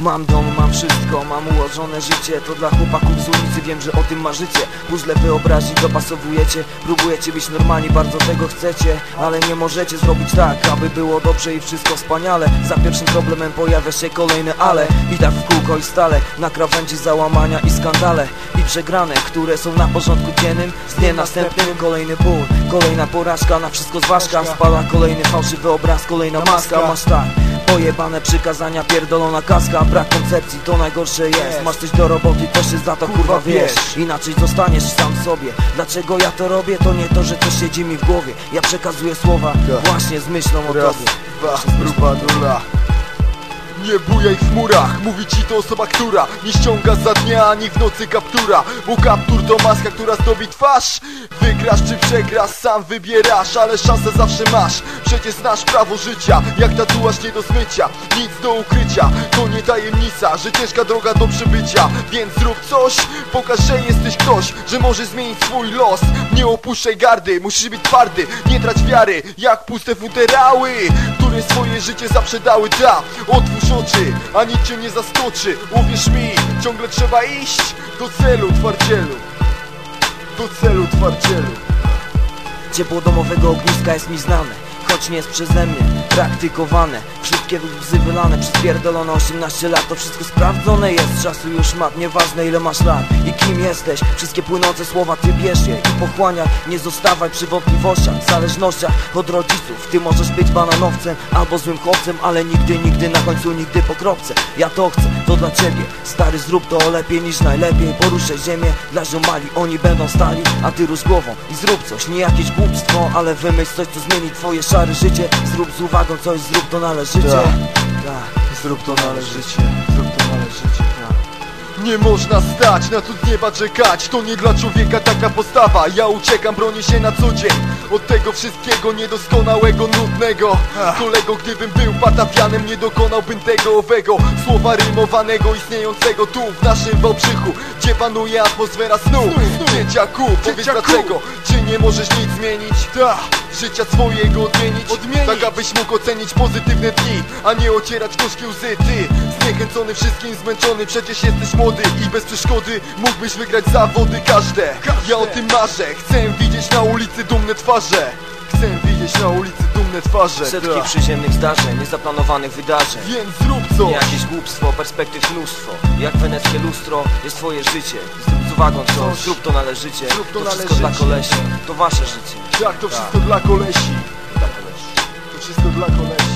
Mam dom, mam wszystko, mam ułożone życie. To dla chłopaków z ulicy, wiem, że o tym marzycie. Puzzle wyobraźni dopasowujecie. Próbujecie być normalni, bardzo tego chcecie. Ale nie możecie zrobić tak, aby było dobrze i wszystko wspaniale. Za pierwszym problemem pojawia się kolejne ale. I tak w kółko i stale Na krawędzi załamania i skandale. I przegrane, które są na porządku dziennym. Z dniem następnym kolejny ból Kolejna porażka, na wszystko zważka Spala kolejny fałszywy obraz, kolejna maska. Masz tak Pojebane przykazania, pierdolona kaska Brak koncepcji, to najgorsze jest. Masz coś do roboty, to się za to kurwa wiesz. Inaczej zostaniesz sam sobie. Dlaczego ja to robię? To nie to, że to siedzi mi w głowie. Ja przekazuję słowa właśnie z myślą o Raz, tobie. dwa, próba nula nie bujaj w chmurach, mówi ci to osoba, która Nie ściąga za dnia ani w nocy kaptura. Bo kaptur to maska, która zdobi twarz. Wygrasz czy przegrasz, sam wybierasz Ale szansę zawsze masz. Przecież znasz prawo życia Jak tatuaż nie do zmycia. Nic do ukrycia, to nie tajemnica Że ciężka droga do przybycia. Więc zrób coś, pokaż, że jesteś ktoś Że możesz zmienić swój los. Nie opuszczaj gardy, musisz być twardy. Nie trać wiary, jak puste futerały Które swoje życie zaprzedały Da, otwórz oczy, a nic cię nie zaskoczy Uwierz mi, ciągle trzeba iść Do celu, twardzielu. Do celu, twardzielu. Ciepło domowego ogniska jest mi znane Choć nie jest przeze mnie praktykowane Wszystkie łzy wylane przez pierdolone 18 lat. To wszystko sprawdzone jest, czasu już mat Nieważne ile masz lat i kim jesteś. Wszystkie płynące słowa ty bierz je i pochłaniaj. Nie zostawaj przy wątpliwościach, zależnościach od rodziców. Ty możesz być bananowcem albo złym chłopcem Ale nigdy, nigdy na końcu, nigdy po kropce. Ja to chcę, to dla ciebie. Stary zrób to lepiej niż najlepiej. Poruszaj ziemię dla ziomali, oni będą stali A ty rusz głową i zrób coś. Nie jakieś głupstwo, ale wymyśl coś co zmieni twoje szare życie. Zrób z uwagą coś, zrób to należycie. Tak. Tak. Zrób to należycie, zrób to należycie tak. Nie można stać, na cud nieba czekać. To nie dla człowieka taka postawa. Ja uciekam, bronię się na co dzień Od tego wszystkiego niedoskonałego, nudnego. Kolego, gdybym był patafianem Nie dokonałbym tego owego. Słowa rymowanego, istniejącego Tu w naszym Wałbrzychu Gdzie panuje atmosfera snu. Dzieciaku, powiedz dlaczego Czy nie możesz nic zmienić? Ta, życia swojego odmienić. Odmienić. Tak abyś mógł ocenić pozytywne dni A nie ocierać gorzkie łzy. Ty, zniechęcony wszystkim, zmęczony. Przecież jesteś młody i bez przeszkody Mógłbyś wygrać zawody każde. Ja o tym marzę. Chcę widzieć na ulicy dumne twarze. Chcę widzieć na ulicy dumne twarze. Setki Ta. przyziemnych zdarzeń, niezaplanowanych wydarzeń. Więc zrób coś. Nie jakieś głupstwo, perspektyw mnóstwo Jak weneckie lustro jest twoje życie. Zrób z uwagą coś, Coś. zrób to należycie. Zrób to wszystko dla należycie. kolesi, to wasze życie. Tak, to wszystko dla kolesi? Dla kolesi. To wszystko dla kolesi